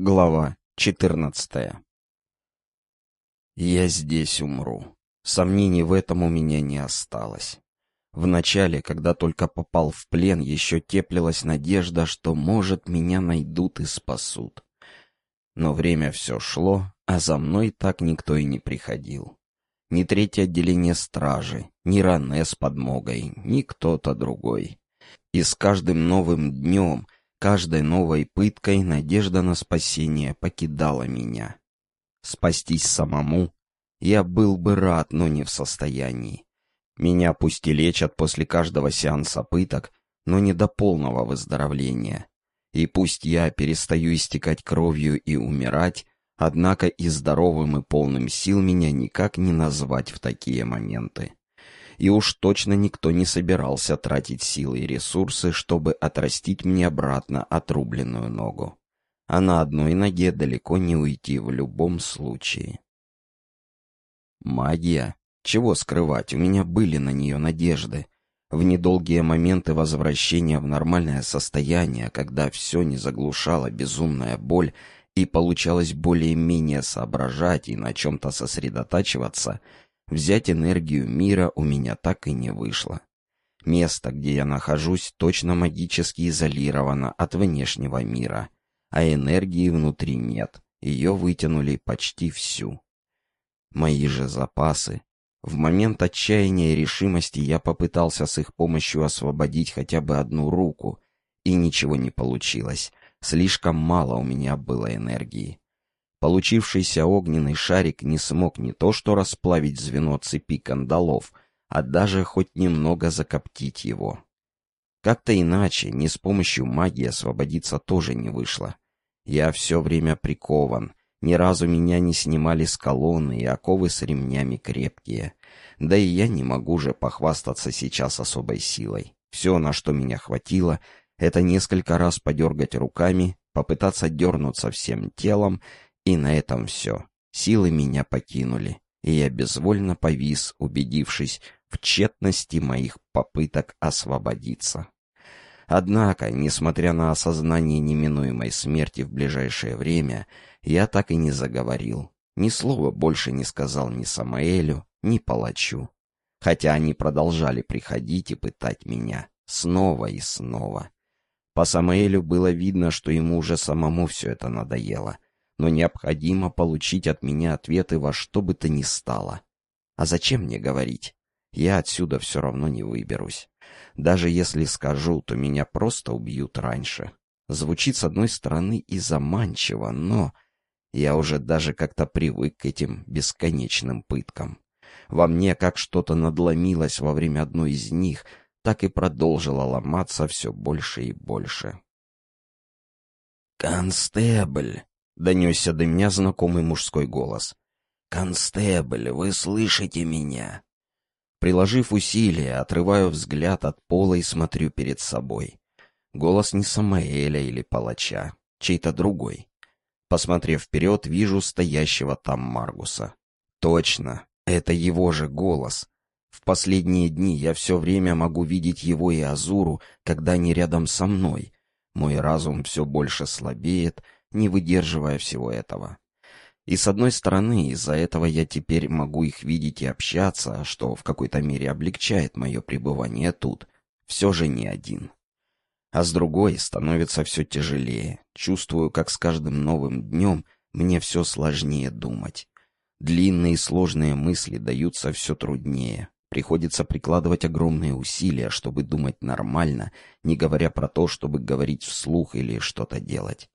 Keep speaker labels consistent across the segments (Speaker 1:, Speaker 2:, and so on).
Speaker 1: Глава 14 Я здесь умру. Сомнений в этом у меня не осталось. Вначале, когда только попал в плен, еще теплилась надежда, что, может, меня найдут и спасут. Но время все шло, а за мной так никто и не приходил. Ни третье отделение стражи, ни Ране с подмогой, ни кто-то другой. И с каждым новым днем каждой новой пыткой надежда на спасение покидала меня. Спастись самому я был бы рад, но не в состоянии. Меня пусть и лечат после каждого сеанса пыток, но не до полного выздоровления. И пусть я перестаю истекать кровью и умирать, однако и здоровым и полным сил меня никак не назвать в такие моменты и уж точно никто не собирался тратить силы и ресурсы, чтобы отрастить мне обратно отрубленную ногу. А на одной ноге далеко не уйти в любом случае. Магия? Чего скрывать, у меня были на нее надежды. В недолгие моменты возвращения в нормальное состояние, когда все не заглушала безумная боль и получалось более-менее соображать и на чем-то сосредотачиваться — Взять энергию мира у меня так и не вышло. Место, где я нахожусь, точно магически изолировано от внешнего мира, а энергии внутри нет, ее вытянули почти всю. Мои же запасы. В момент отчаяния и решимости я попытался с их помощью освободить хотя бы одну руку, и ничего не получилось. Слишком мало у меня было энергии. Получившийся огненный шарик не смог не то что расплавить звено цепи кандалов, а даже хоть немного закоптить его. Как-то иначе, не с помощью магии освободиться тоже не вышло. Я все время прикован, ни разу меня не снимали с колонны, и оковы с ремнями крепкие. Да и я не могу же похвастаться сейчас особой силой. Все, на что меня хватило, это несколько раз подергать руками, попытаться дернуться всем телом и на этом все. Силы меня покинули, и я безвольно повис, убедившись в тщетности моих попыток освободиться. Однако, несмотря на осознание неминуемой смерти в ближайшее время, я так и не заговорил. Ни слова больше не сказал ни Самаэлю, ни палачу. Хотя они продолжали приходить и пытать меня. Снова и снова. По Самаэлю было видно, что ему уже самому все это надоело но необходимо получить от меня ответы во что бы то ни стало. А зачем мне говорить? Я отсюда все равно не выберусь. Даже если скажу, то меня просто убьют раньше. Звучит с одной стороны и заманчиво, но я уже даже как-то привык к этим бесконечным пыткам. Во мне как что-то надломилось во время одной из них, так и продолжило ломаться все больше и больше. «Констебль!» — донесся до меня знакомый мужской голос. «Констебль, вы слышите меня?» Приложив усилия, отрываю взгляд от пола и смотрю перед собой. Голос не Самаэля или палача, чей-то другой. Посмотрев вперед, вижу стоящего там Маргуса. Точно, это его же голос. В последние дни я все время могу видеть его и Азуру, когда они рядом со мной. Мой разум все больше слабеет, не выдерживая всего этого. И с одной стороны, из-за этого я теперь могу их видеть и общаться, что в какой-то мере облегчает мое пребывание тут. Все же не один. А с другой, становится все тяжелее. Чувствую, как с каждым новым днем мне все сложнее думать. Длинные сложные мысли даются все труднее. Приходится прикладывать огромные усилия, чтобы думать нормально, не говоря про то, чтобы говорить вслух или что-то делать.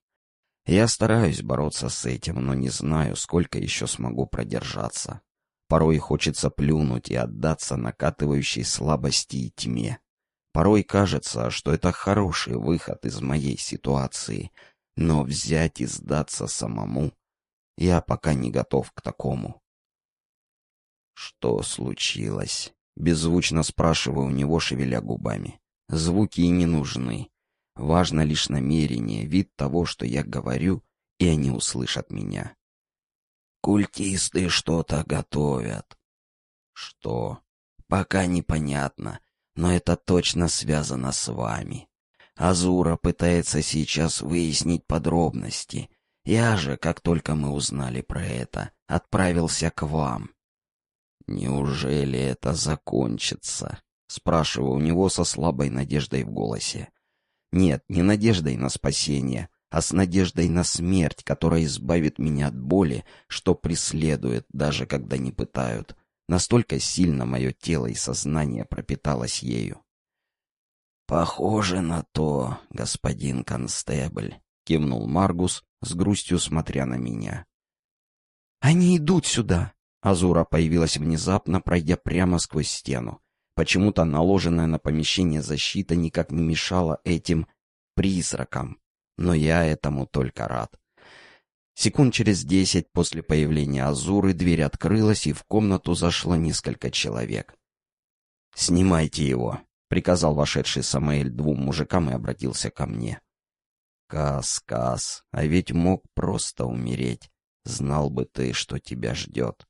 Speaker 1: Я стараюсь бороться с этим, но не знаю, сколько еще смогу продержаться. Порой хочется плюнуть и отдаться накатывающей слабости и тьме. Порой кажется, что это хороший выход из моей ситуации, но взять и сдаться самому я пока не готов к такому. «Что случилось?» — беззвучно спрашиваю у него, шевеля губами. Звуки и не нужны. Важно лишь намерение, вид того, что я говорю, и они услышат меня. Культисты что-то готовят. Что? Пока непонятно, но это точно связано с вами. Азура пытается сейчас выяснить подробности, Я же, как только мы узнали про это, отправился к вам». «Неужели это закончится?» — спрашиваю у него со слабой надеждой в голосе. «Нет, не надеждой на спасение, а с надеждой на смерть, которая избавит меня от боли, что преследует, даже когда не пытают. Настолько сильно мое тело и сознание пропиталось ею. «Похоже на то, господин констебль», — кивнул Маргус, с грустью смотря на меня. «Они идут сюда!» Азура появилась внезапно, пройдя прямо сквозь стену. Почему-то наложенная на помещение защита никак не мешала этим призракам но я этому только рад. Секунд через десять после появления Азуры дверь открылась, и в комнату зашло несколько человек. «Снимайте его», — приказал вошедший Самаэль двум мужикам и обратился ко мне. «Кас, Кас, а ведь мог просто умереть. Знал бы ты, что тебя ждет».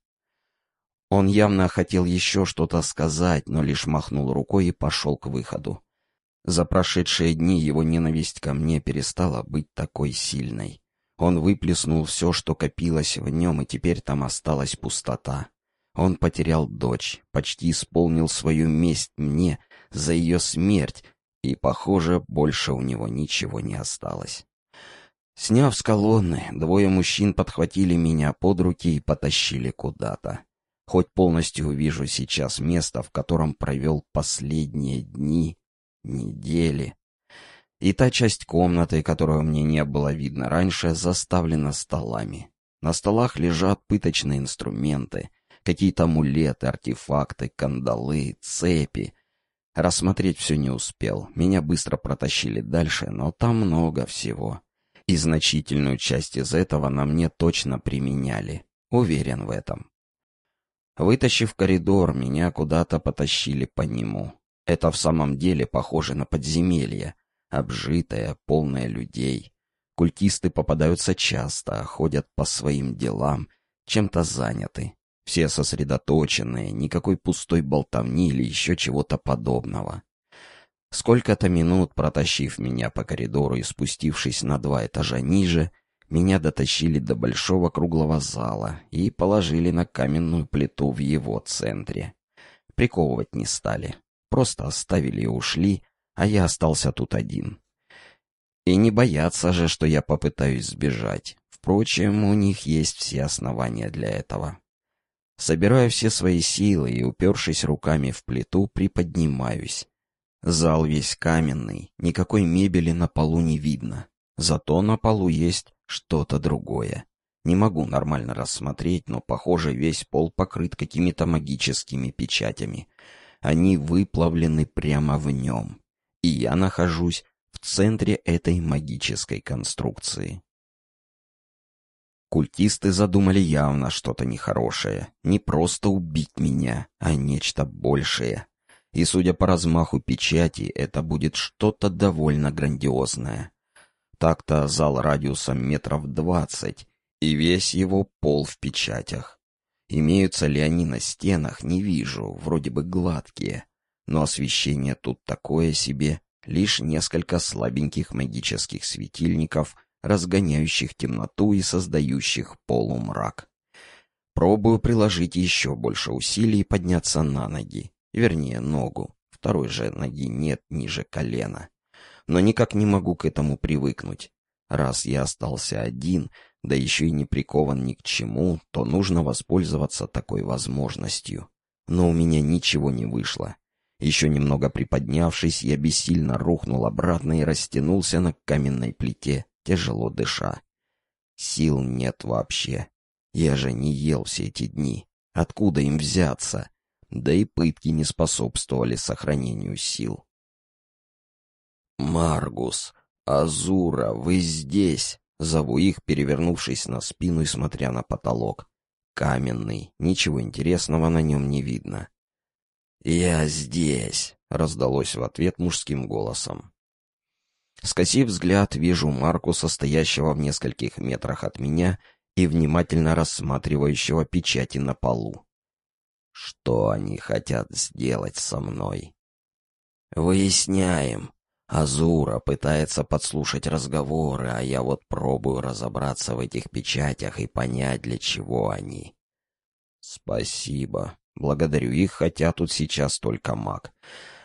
Speaker 1: Он явно хотел еще что-то сказать, но лишь махнул рукой и пошел к выходу. За прошедшие дни его ненависть ко мне перестала быть такой сильной. Он выплеснул все, что копилось в нем, и теперь там осталась пустота. Он потерял дочь, почти исполнил свою месть мне за ее смерть, и, похоже, больше у него ничего не осталось. Сняв с колонны, двое мужчин подхватили меня под руки и потащили куда-то. Хоть полностью увижу сейчас место, в котором провел последние дни, недели. И та часть комнаты, которую мне не было видно раньше, заставлена столами. На столах лежат пыточные инструменты, какие-то амулеты, артефакты, кандалы, цепи. Рассмотреть все не успел. Меня быстро протащили дальше, но там много всего. И значительную часть из этого на мне точно применяли. Уверен в этом. Вытащив коридор, меня куда-то потащили по нему. Это в самом деле похоже на подземелье, обжитое, полное людей. Культисты попадаются часто, ходят по своим делам, чем-то заняты. Все сосредоточенные, никакой пустой болтовни или еще чего-то подобного. Сколько-то минут, протащив меня по коридору и спустившись на два этажа ниже, меня дотащили до большого круглого зала и положили на каменную плиту в его центре. Приковывать не стали, Просто оставили и ушли, а я остался тут один. И не боятся же, что я попытаюсь сбежать. Впрочем, у них есть все основания для этого. Собираю все свои силы и, упершись руками в плиту, приподнимаюсь. Зал весь каменный, никакой мебели на полу не видно. Зато на полу есть что-то другое. Не могу нормально рассмотреть, но, похоже, весь пол покрыт какими-то магическими печатями — они выплавлены прямо в нем. И я нахожусь в центре этой магической конструкции. Культисты задумали явно что-то нехорошее. Не просто убить меня, а нечто большее. И, судя по размаху печати, это будет что-то довольно грандиозное. Так-то зал радиусом метров двадцать, и весь его пол в печатях. Имеются ли они на стенах, не вижу, вроде бы гладкие. Но освещение тут такое себе, лишь несколько слабеньких магических светильников, разгоняющих темноту и создающих полумрак. Пробую приложить еще больше усилий подняться на ноги. Вернее, ногу. Второй же ноги нет ниже колена. Но никак не могу к этому привыкнуть. Раз я остался один, да еще и не прикован ни к чему, то нужно воспользоваться такой возможностью. Но у меня ничего не вышло. Еще немного приподнявшись, я бессильно рухнул обратно и растянулся на каменной плите, тяжело дыша. Сил нет вообще. Я же не ел все эти дни. Откуда им взяться? Да и пытки не способствовали сохранению сил. «Маргус, Азура, вы здесь!» Зову их, перевернувшись на спину и смотря на потолок. Каменный, ничего интересного на нем не видно. «Я здесь», — раздалось в ответ мужским голосом. Скосив взгляд, вижу Марку, стоящего в нескольких метрах от меня и внимательно рассматривающего печати на полу. Что они хотят сделать со мной? «Выясняем», Азура пытается подслушать разговоры, а я вот пробую разобраться в этих печатях и понять, для чего они. Спасибо. Благодарю их, хотя тут сейчас только маг.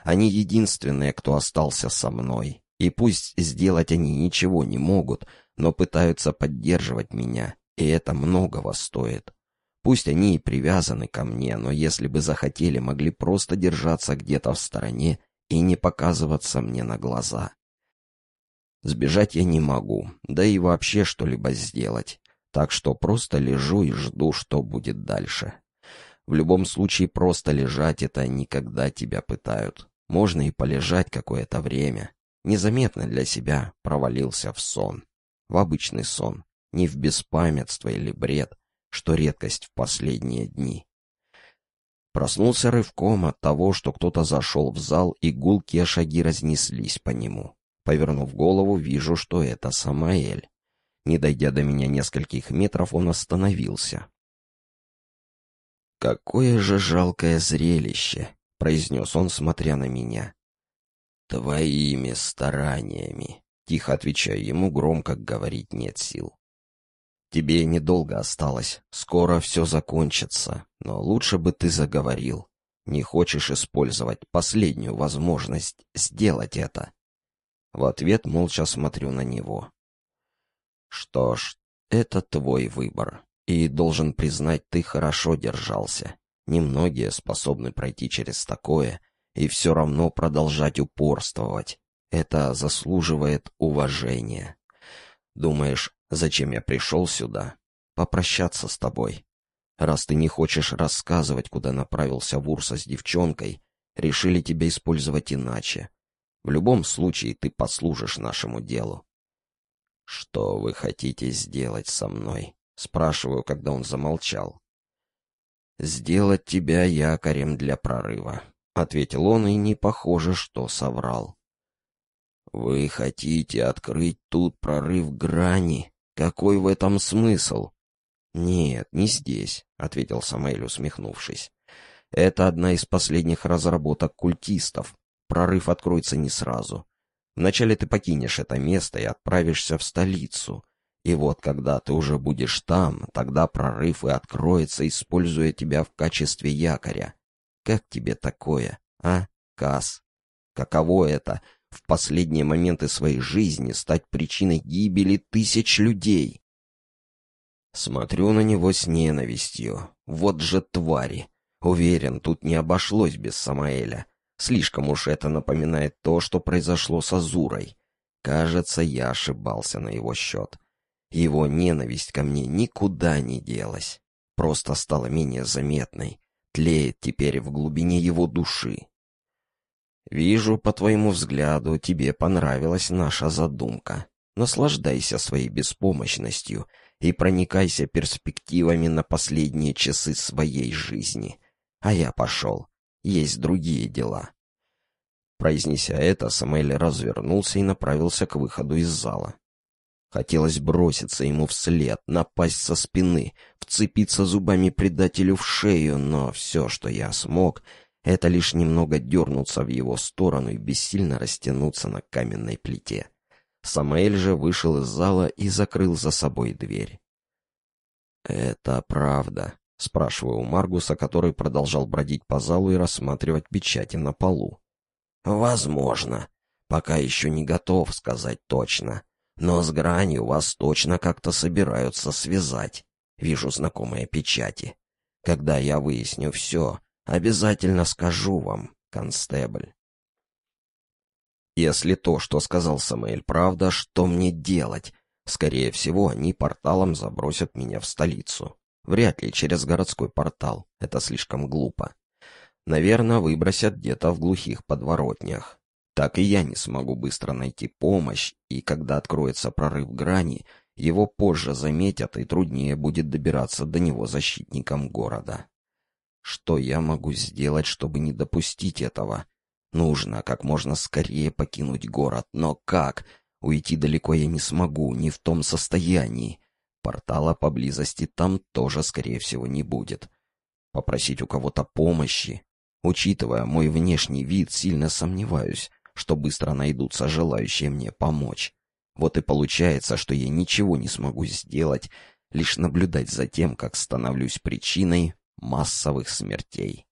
Speaker 1: Они единственные, кто остался со мной. И пусть сделать они ничего не могут, но пытаются поддерживать меня, и это многого стоит. Пусть они и привязаны ко мне, но если бы захотели, могли просто держаться где-то в стороне и не показываться мне на глаза. Сбежать я не могу, да и вообще что-либо сделать, так что просто лежу и жду, что будет дальше. В любом случае, просто лежать — это никогда тебя пытают. Можно и полежать какое-то время. Незаметно для себя провалился в сон. В обычный сон, не в беспамятство или бред, что редкость в последние дни. Проснулся рывком от того, что кто-то зашел в зал, и гулкие шаги разнеслись по нему. Повернув голову, вижу, что это Самаэль. Не дойдя до меня нескольких метров, он остановился. «Какое же жалкое зрелище!» — произнес он, смотря на меня. «Твоими стараниями!» — тихо отвечаю ему, громко говорить нет сил. Тебе недолго осталось, скоро все закончится, но лучше бы ты заговорил. Не хочешь использовать последнюю возможность сделать это?» В ответ молча смотрю на него. «Что ж, это твой выбор, и, должен признать, ты хорошо держался. Немногие способны пройти через такое и все равно продолжать упорствовать. Это заслуживает уважения. Думаешь, Зачем я пришел сюда? Попрощаться с тобой. Раз ты не хочешь рассказывать, куда направился Вурса с девчонкой, решили тебя использовать иначе. В любом случае ты послужишь нашему делу. «Что вы хотите сделать со мной?» — спрашиваю, когда он замолчал. «Сделать тебя якорем для прорыва», — ответил он, и не похоже, что соврал. «Вы хотите открыть тут прорыв грани?» Какой в этом смысл? Нет, не здесь, ответил Самаэль, усмехнувшись. Это одна из последних разработок культистов. Прорыв откроется не сразу. Вначале ты покинешь это место и отправишься в столицу. И вот когда ты уже будешь там, тогда прорыв и откроется, используя тебя в качестве якоря. Как тебе такое, а, Кас? Каково это в последние моменты своей жизни стать причиной гибели тысяч людей. Смотрю на него с ненавистью. Вот же твари. Уверен, тут не обошлось без Самаэля. Слишком уж это напоминает то, что произошло с Азурой. Кажется, я ошибался на его счет. Его ненависть ко мне никуда не делась. Просто стала менее заметной. Тлеет теперь в глубине его души. Вижу по твоему взгляду, тебе понравилась наша задумка. Наслаждайся своей беспомощностью и проникайся перспективами на последние часы своей жизни. А я пошел. Есть другие дела. Произнеся это, Самуэль развернулся и направился к выходу из зала. Хотелось броситься ему вслед, напасть со спины, вцепиться зубами предателю в шею, но все, что я смог, это лишь немного дернуться в его сторону и бессильно растянуться на каменной плите. Самаэль же вышел из зала и закрыл за собой дверь. «Это правда», — спрашиваю у Маргуса, который продолжал бродить по залу и рассматривать печати на полу. «Возможно. Пока еще не готов сказать точно. Но с гранью вас точно как-то собираются связать. Вижу знакомые печати. Когда я выясню все, Обязательно скажу вам, констебль. Если то, что сказал Самуэль, правда, что мне делать? Скорее всего, они порталом забросят меня в столицу. Вряд ли через городской портал. Это слишком глупо. Наверное, выбросят где-то в глухих подворотнях. Так и я не смогу быстро найти помощь, и когда откроется прорыв грани, его позже заметят, и труднее будет добираться до него защитникам города. Что я могу сделать, чтобы не допустить этого? Нужно как можно скорее покинуть город. Но как? Уйти далеко я не смогу, не в том состоянии. Портала поблизости там тоже, скорее всего, не будет. Попросить у кого-то помощи. Учитывая мой внешний вид, сильно сомневаюсь, что быстро найдутся желающие мне помочь. Вот и получается, что я ничего не смогу сделать, лишь наблюдать за тем, как становлюсь причиной массовых смертей.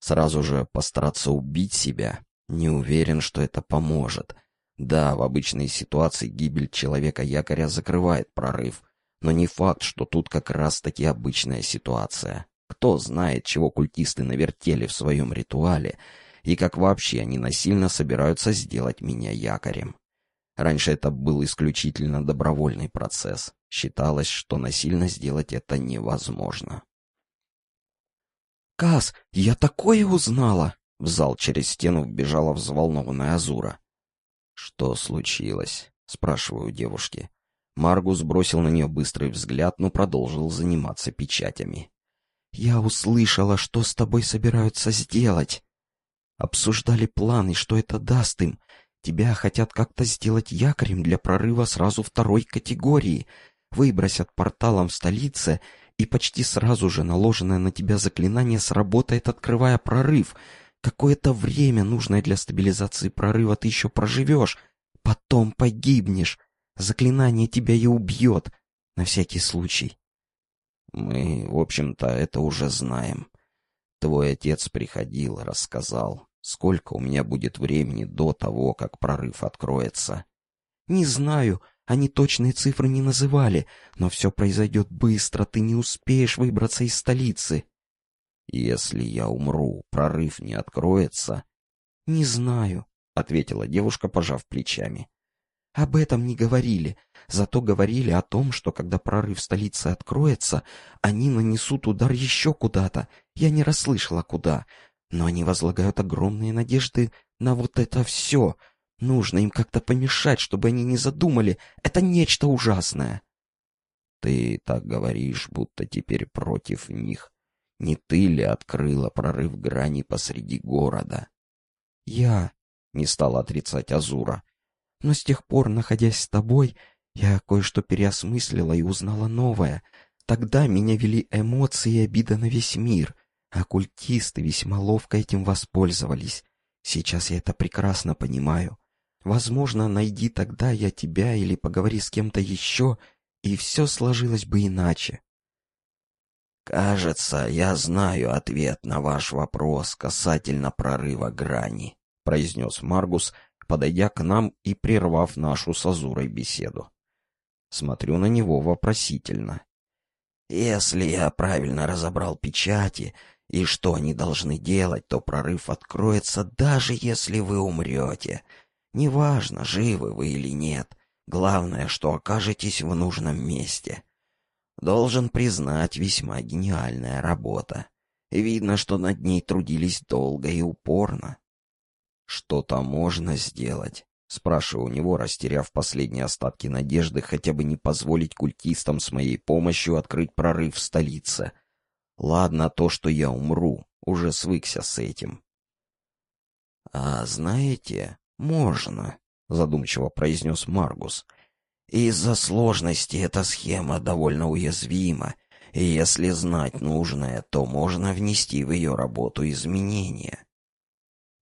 Speaker 1: Сразу же постараться убить себя, не уверен, что это поможет. Да, в обычной ситуации гибель человека-якоря закрывает прорыв, но не факт, что тут как раз-таки обычная ситуация. Кто знает, чего культисты навертели в своем ритуале, и как вообще они насильно собираются сделать меня якорем. Раньше это был исключительно добровольный процесс. Считалось, что насильно сделать это невозможно.
Speaker 2: «Кас, я такое узнала!» В зал через стену вбежала взволнованная Азура.
Speaker 1: «Что случилось?» — спрашиваю девушки. Маргус бросил на нее быстрый взгляд, но продолжил заниматься печатями.
Speaker 2: «Я услышала, что с тобой собираются сделать. Обсуждали планы, что это даст им. Тебя хотят как-то сделать якорем для прорыва сразу второй категории. Выбросят порталом в столице, и почти сразу же наложенное на тебя заклинание сработает, открывая прорыв. Какое-то время, нужное для стабилизации прорыва, ты еще проживешь. Потом погибнешь. Заклинание тебя и убьет. На всякий случай.
Speaker 1: Мы, в общем-то, это уже знаем. Твой отец приходил, рассказал, сколько у меня будет времени до того, как прорыв откроется.
Speaker 2: Не знаю, они точные цифры не называли, но все произойдет быстро, ты не успеешь выбраться из столицы.
Speaker 1: Если я умру, прорыв не откроется?
Speaker 2: Не знаю, ответила девушка, пожав плечами. Об этом не говорили, зато говорили о том, что когда прорыв столицы откроется, они нанесут удар еще куда-то. Я не расслышала куда, но они возлагают огромные надежды на вот это все. Нужно им как-то помешать, чтобы они не задумали. Это нечто ужасное.
Speaker 1: Ты так говоришь, будто теперь против них. Не ты ли открыла прорыв грани посреди города?
Speaker 2: Я, не стала отрицать Азура, но с тех пор, находясь с тобой, я кое-что переосмыслила и узнала новое. Тогда меня вели эмоции и обида на весь мир. Оккультисты весьма ловко этим воспользовались. Сейчас я это прекрасно понимаю. Возможно, найди тогда я тебя или поговори с кем-то еще, и все сложилось бы иначе.
Speaker 1: «Кажется, я знаю ответ на ваш вопрос касательно прорыва грани», — произнес Маргус, подойдя к нам и прервав нашу с Азурой беседу. Смотрю на него вопросительно. «Если я правильно разобрал печати и что они должны делать, то прорыв откроется, даже если вы умрете. Неважно, живы вы или нет, главное, что окажетесь в нужном месте. Должен признать, весьма гениальная работа. Видно, что над ней трудились долго и упорно. «Что-то можно сделать?» — спрашиваю у него, растеряв последние остатки надежды хотя бы не позволить культистам с моей помощью открыть прорыв в столице. Ладно то, что я умру, уже свыкся с этим. «А знаете, можно», — задумчиво произнес Маргус. «Из-за сложности эта схема довольно уязвима, и если знать нужное, то можно внести в ее работу изменения.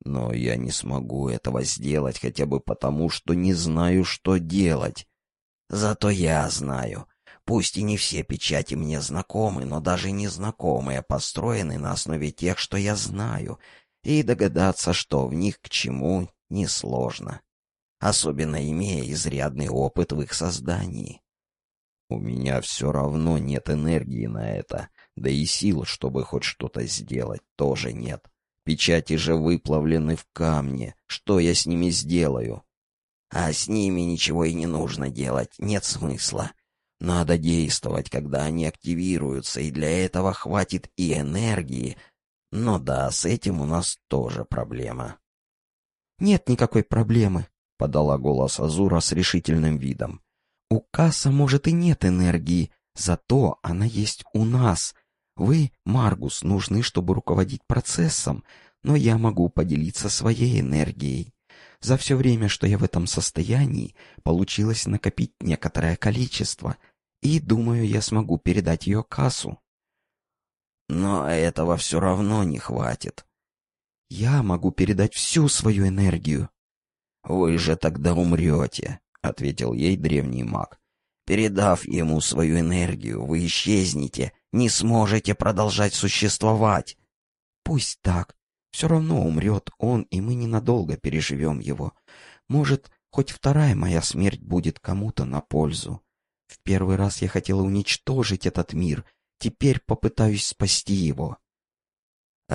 Speaker 1: Но я не смогу этого сделать хотя бы потому, что не знаю, что делать. Зато я знаю. Пусть и не все печати мне знакомы, но даже незнакомые построены на основе тех, что я знаю, и догадаться, что в них к чему, несложно. Особенно имея изрядный опыт в их создании. У меня все равно нет энергии на это, да и сил, чтобы хоть что-то сделать, тоже нет. Печати же выплавлены в камне. Что я с ними сделаю? А с ними ничего и не нужно делать, нет смысла. Надо действовать, когда они активируются, и для этого хватит и энергии. Но да, с этим у нас тоже проблема.
Speaker 2: «Нет никакой проблемы», — подала голос Азура с решительным видом. «У Касса, может, и нет энергии, зато она есть у нас. Вы, Маргус, нужны, чтобы руководить процессом, но я могу поделиться своей энергией. За все время, что я в этом состоянии, получилось накопить некоторое количество, и, думаю, я смогу передать ее кассу.
Speaker 1: Но этого все равно не хватит.
Speaker 2: Я могу передать всю свою энергию,
Speaker 1: «Вы же тогда умрете», — ответил ей древний маг. «Передав ему свою энергию, вы исчезнете, не сможете продолжать существовать».
Speaker 2: «Пусть так. Все равно умрет он, и мы ненадолго переживем его. Может, хоть вторая моя смерть будет кому-то на пользу. В первый раз я хотела уничтожить этот мир, теперь попытаюсь спасти его».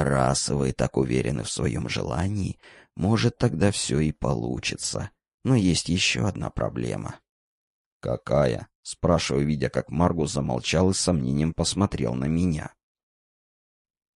Speaker 1: «Раз вы так уверены в своем желании, может, тогда все и получится. Но есть еще одна проблема». «Какая?» — спрашиваю, видя, как Маргус замолчал и с сомнением посмотрел на меня.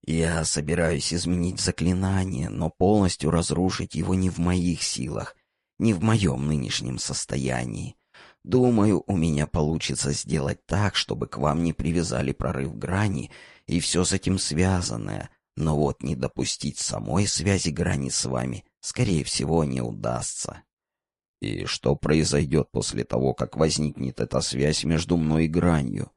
Speaker 1: «Я собираюсь изменить заклинание, но полностью разрушить его не в моих силах, не в моем нынешнем состоянии. Думаю, у меня получится сделать так, чтобы к вам не привязали прорыв грани и все с этим связанное, но вот не допустить самой связи грани с вами, скорее всего, не удастся. И что произойдет после того, как возникнет эта связь между мной и гранью?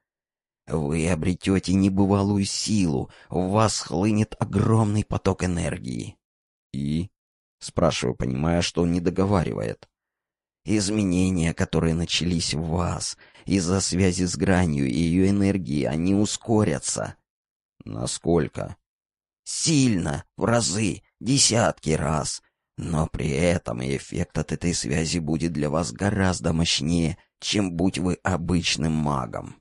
Speaker 1: Вы обретете небывалую силу, в вас хлынет огромный поток энергии. И? Спрашиваю, понимая, что он не договаривает. Изменения, которые начались в вас, из-за связи с гранью и ее энергии, они ускорятся. Насколько? Сильно, в разы, десятки раз. Но при этом эффект от этой связи будет для вас гораздо мощнее, чем будь вы обычным магом.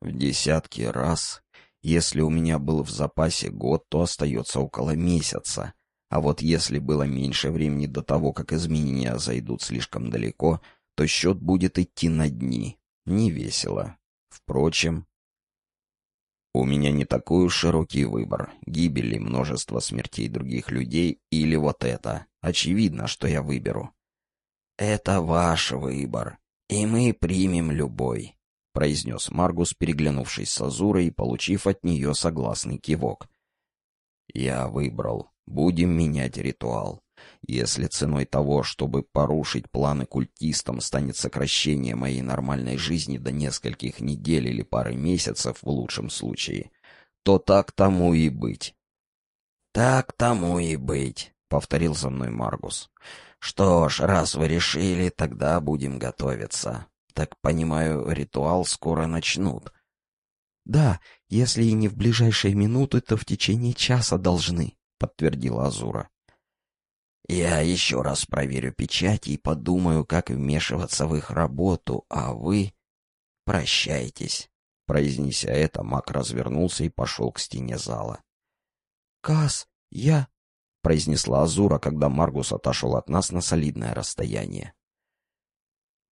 Speaker 1: В десятки раз. Если у меня был в запасе год, то остается около месяца. А вот если было меньше времени до того, как изменения зайдут слишком далеко, то счет будет идти на дни. Не весело. Впрочем, у меня не такой уж широкий выбор. Гибели, множество смертей других людей или вот это. Очевидно, что я выберу. «Это ваш выбор, и мы примем любой», — произнес Маргус, переглянувшись с Азурой и получив от нее согласный кивок. «Я выбрал. Будем менять ритуал. Если ценой того, чтобы порушить планы культистам, станет сокращение моей нормальной жизни до нескольких недель или пары месяцев в лучшем случае, то так тому и быть. «Так тому и быть», — повторил за мной Маргус. «Что ж, раз вы решили, тогда будем готовиться. Так, понимаю, ритуал скоро начнут».
Speaker 2: «Да, если и не в ближайшие минуты, то в течение часа должны», — подтвердила Азура.
Speaker 1: Я еще раз проверю печати и подумаю, как вмешиваться в их работу, а вы... Прощайтесь. Произнеся это, маг развернулся и пошел к стене зала.
Speaker 2: «Кас, я...»
Speaker 1: — произнесла Азура, когда Маргус отошел от нас на солидное расстояние.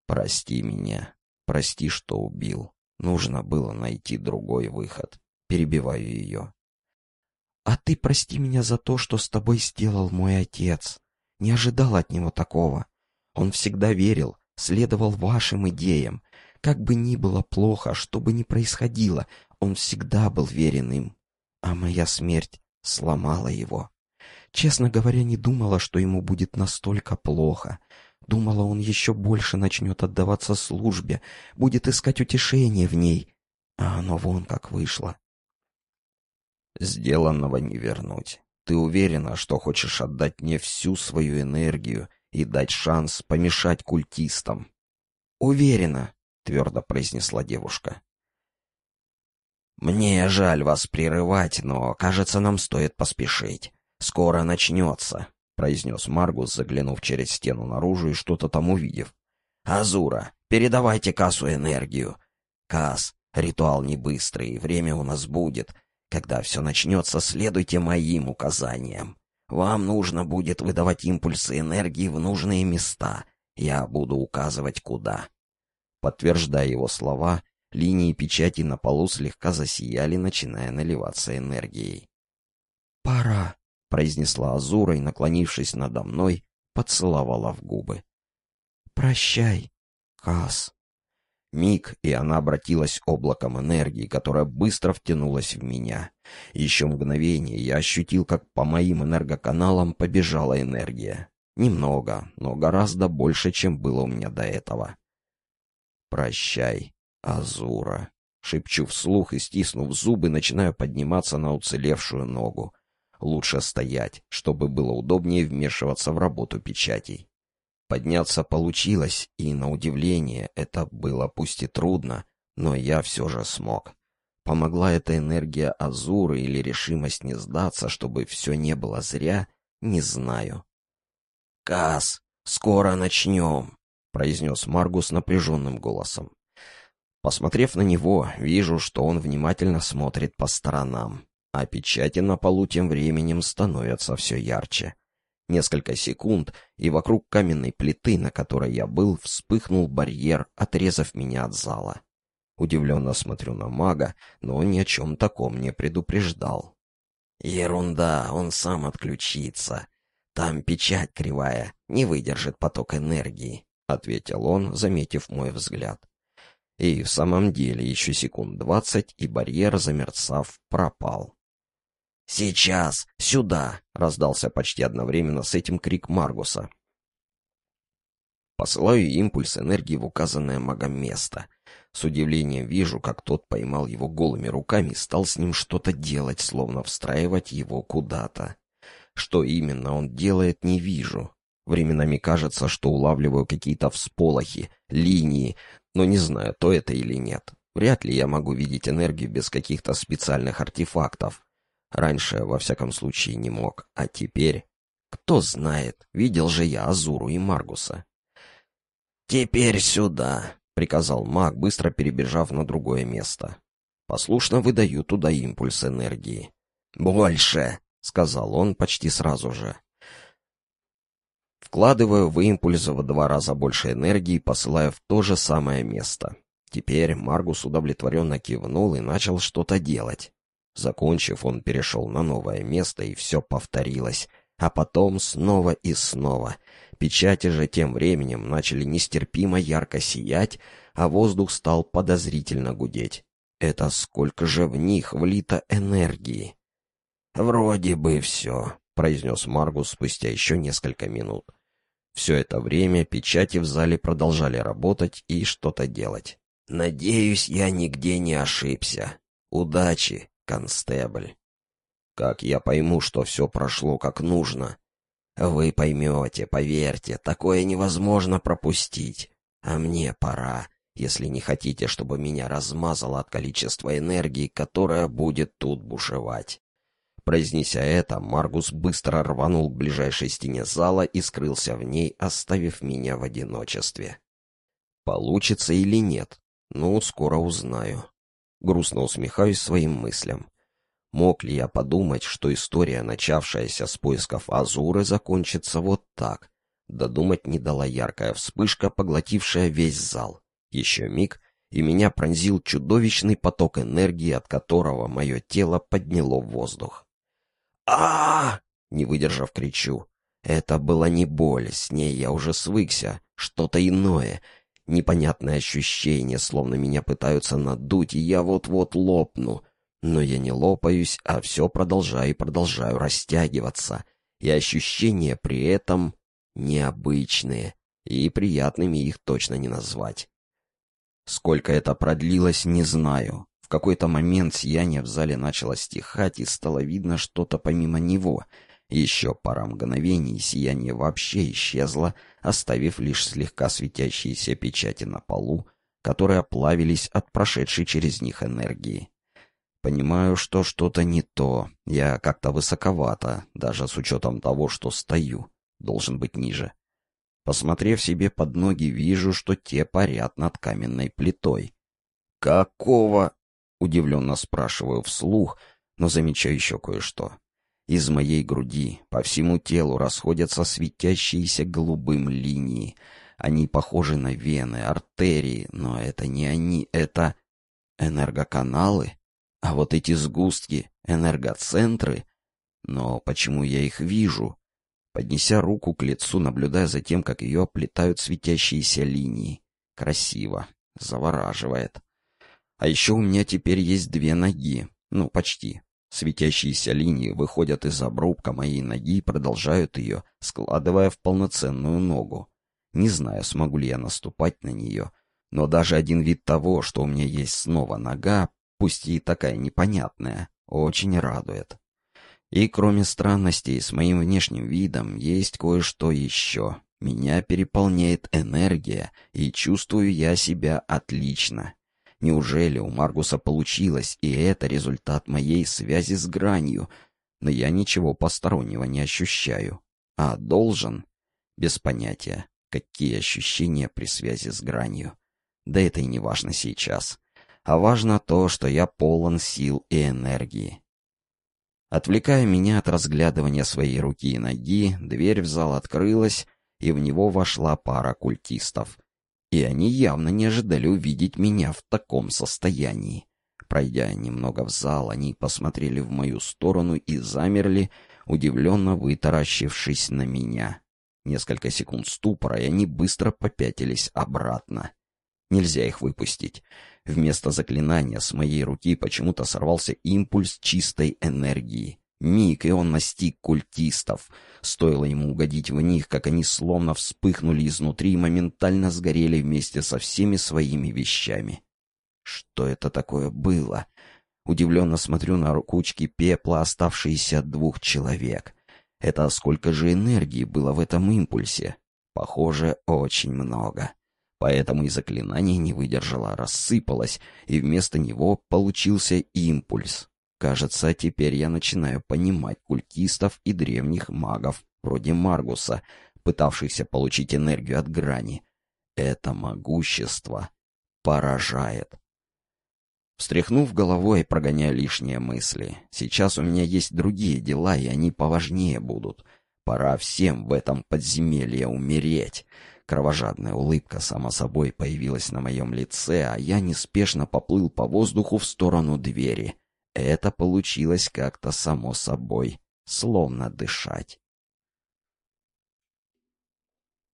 Speaker 1: «Прости меня. Прости, что убил. Нужно было найти другой выход. Перебиваю ее.
Speaker 2: «А ты прости меня за то, что с тобой сделал мой отец», не ожидал от него такого. Он всегда верил, следовал вашим идеям. Как бы ни было плохо, что бы ни происходило, он всегда был верен им. А моя смерть сломала его. Честно говоря, не думала, что ему будет настолько плохо. Думала, он еще больше начнет отдаваться службе, будет искать утешение в ней. А оно вон как вышло.
Speaker 1: Сделанного не вернуть. Ты уверена, что хочешь отдать мне всю свою энергию и дать шанс помешать культистам? Уверена, твердо произнесла девушка. Мне жаль вас прерывать, но, кажется, нам стоит поспешить. Скоро начнется, произнес Маргус, заглянув через стену наружу и что-то там увидев. Азура, передавайте Касу энергию. Кас, ритуал не быстрый, время у нас будет. Когда все начнется, следуйте моим указаниям. Вам нужно будет выдавать импульсы энергии в нужные места. Я буду указывать, куда. Подтверждая его слова, линии печати на полу слегка засияли, начиная наливаться энергией.
Speaker 2: «Пора», —
Speaker 1: произнесла Азура и, наклонившись надо мной, поцеловала в губы.
Speaker 2: «Прощай, Кас».
Speaker 1: Миг, и она обратилась облаком энергии, которая быстро втянулась в меня. Еще мгновение я ощутил, как по моим энергоканалам побежала энергия. Немного, но гораздо больше, чем было у меня до этого. «Прощай, Азура», — шепчу вслух и, стиснув зубы, начинаю подниматься на уцелевшую ногу. Лучше стоять, чтобы было удобнее вмешиваться в работу печатей. Подняться получилось, и, на удивление, это было пусть и трудно, но я все же смог. Помогла эта энергия Азуры или решимость не сдаться, чтобы все не было зря, не знаю. «Кас, скоро начнем», — произнес Маргус напряженным голосом. Посмотрев на него, вижу, что он внимательно смотрит по сторонам, а печати на полу тем временем становятся все ярче. Несколько секунд, и вокруг каменной плиты, на которой я был, вспыхнул барьер, отрезав меня от зала. Удивленно смотрю на мага, но он ни о чем таком не предупреждал. «Ерунда, он сам отключится. Там печать кривая, не выдержит поток энергии», — ответил он, заметив мой взгляд. И в самом деле еще секунд двадцать, и барьер, замерцав, пропал. «Сейчас! Сюда!» — раздался почти одновременно с этим крик Маргуса. Посылаю импульс энергии в указанное магом место. С удивлением вижу, как тот поймал его голыми руками и стал с ним что-то делать, словно встраивать его куда-то. Что именно он делает, не вижу. Временами кажется, что улавливаю какие-то всполохи, линии, но не знаю, то это или нет. Вряд ли я могу видеть энергию без каких-то специальных артефактов. Раньше, во всяком случае, не мог, а теперь... Кто знает, видел же я Азуру и Маргуса. «Теперь сюда», — приказал маг, быстро перебежав на другое место. Послушно выдаю туда импульс энергии. «Больше», — сказал он почти сразу же. Вкладываю в импульс в два раза больше энергии, посылая в то же самое место. Теперь Маргус удовлетворенно кивнул и начал что-то делать. Закончив, он перешел на новое место, и все повторилось. А потом снова и снова. Печати же тем временем начали нестерпимо ярко сиять, а воздух стал подозрительно гудеть. Это сколько же в них влито энергии? «Вроде бы все», — произнес Маргус спустя еще несколько минут. Все это время печати в зале продолжали работать и что-то делать. «Надеюсь, я нигде не ошибся. Удачи, констебль». «Как я пойму, что все прошло как нужно?» «Вы поймете, поверьте, такое невозможно пропустить. А мне пора, если не хотите, чтобы меня размазало от количества энергии, которая будет тут бушевать». Произнеся это, Маргус быстро рванул к ближайшей стене зала и скрылся в ней, оставив меня в одиночестве. Получится или нет? Ну, скоро узнаю. Грустно усмехаюсь своим мыслям. Мог ли я подумать, что история, начавшаяся с поисков Азуры, закончится вот так? Додумать не дала яркая вспышка, поглотившая весь зал. Еще миг, и меня пронзил чудовищный поток энергии, от которого мое тело подняло в воздух а Не выдержав, кричу. Это была не боль, с ней я уже свыкся, что-то иное. Непонятное ощущение, словно меня пытаются надуть, и я вот-вот лопну. Но я не лопаюсь, а все продолжаю и продолжаю растягиваться. И ощущения при этом необычные, и приятными их точно не назвать. Сколько это продлилось, не знаю. В какой-то момент сияние в зале начало стихать, и стало видно что-то помимо него. Еще пара мгновений, сияние вообще исчезло, оставив лишь слегка светящиеся печати на полу, которые оплавились от прошедшей через них энергии. Понимаю, что что-то не то. Я как-то высоковато, даже с учетом того, что стою. Должен быть ниже. Посмотрев себе под ноги, вижу, что те парят над каменной плитой. «Какого?» Удивленно спрашиваю вслух, но замечаю еще кое-что. Из моей груди по всему телу расходятся светящиеся голубым линии. Они похожи на вены, артерии, но это не они, это энергоканалы. А вот эти сгустки — энергоцентры. Но почему я их вижу? Поднеся руку к лицу, наблюдая за тем, как ее оплетают светящиеся линии. Красиво, завораживает. А еще у меня теперь есть две ноги. Ну, почти. Светящиеся линии выходят из обрубка моей ноги и продолжают ее, складывая в полноценную ногу. Не знаю, смогу ли я наступать на нее, но даже один вид того, что у меня есть снова нога, пусть и такая непонятная, очень радует. И кроме странностей с моим внешним видом, есть кое-что еще. Меня переполняет энергия, и чувствую я себя отлично. Неужели у Маргуса получилось, и это результат моей связи с гранью? Но я ничего постороннего не ощущаю. А должен? Без понятия, какие ощущения при связи с гранью. Да это и не важно сейчас. А важно то, что я полон сил и энергии. Отвлекая меня от разглядывания своей руки и ноги, дверь в зал открылась, и в него вошла пара культистов. И они явно не ожидали увидеть меня в таком состоянии. Пройдя немного в зал, они посмотрели в мою сторону и замерли, удивленно вытаращившись на меня. Несколько секунд ступора, и они быстро попятились обратно. Нельзя их выпустить. Вместо заклинания с моей руки почему-то сорвался импульс чистой энергии. Миг, и он настиг культистов. Стоило ему угодить в них, как они словно вспыхнули изнутри и моментально сгорели вместе со всеми своими вещами. Что это такое было? Удивленно смотрю на кучки пепла, оставшиеся от двух человек. Это сколько же энергии было в этом импульсе? Похоже, очень много. Поэтому и заклинание не выдержало, рассыпалось, и вместо него получился импульс. Кажется, теперь я начинаю понимать культистов и древних магов, вроде Маргуса, пытавшихся получить энергию от грани. Это могущество поражает. Встряхнув головой, прогоняя лишние мысли. Сейчас у меня есть другие дела, и они поважнее будут. Пора всем в этом подземелье умереть. Кровожадная улыбка само собой появилась на моем лице, а я неспешно поплыл по воздуху в сторону двери. Это получилось как-то само собой, словно дышать.